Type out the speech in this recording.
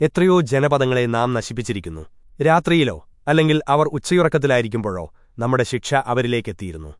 എത്രയോ ജനപദങ്ങളെ നാം നശിപ്പിച്ചിരിക്കുന്നു. രാത്രിയിലോ അല്ലെങ്കിൽ അവർ ഉച്ചയുറക്കത്തിലായിരിക്കുമ്പോഴോ നമ്മുടെ ശിക്ഷ അവരിലേക്കെത്തിയിരുന്നു.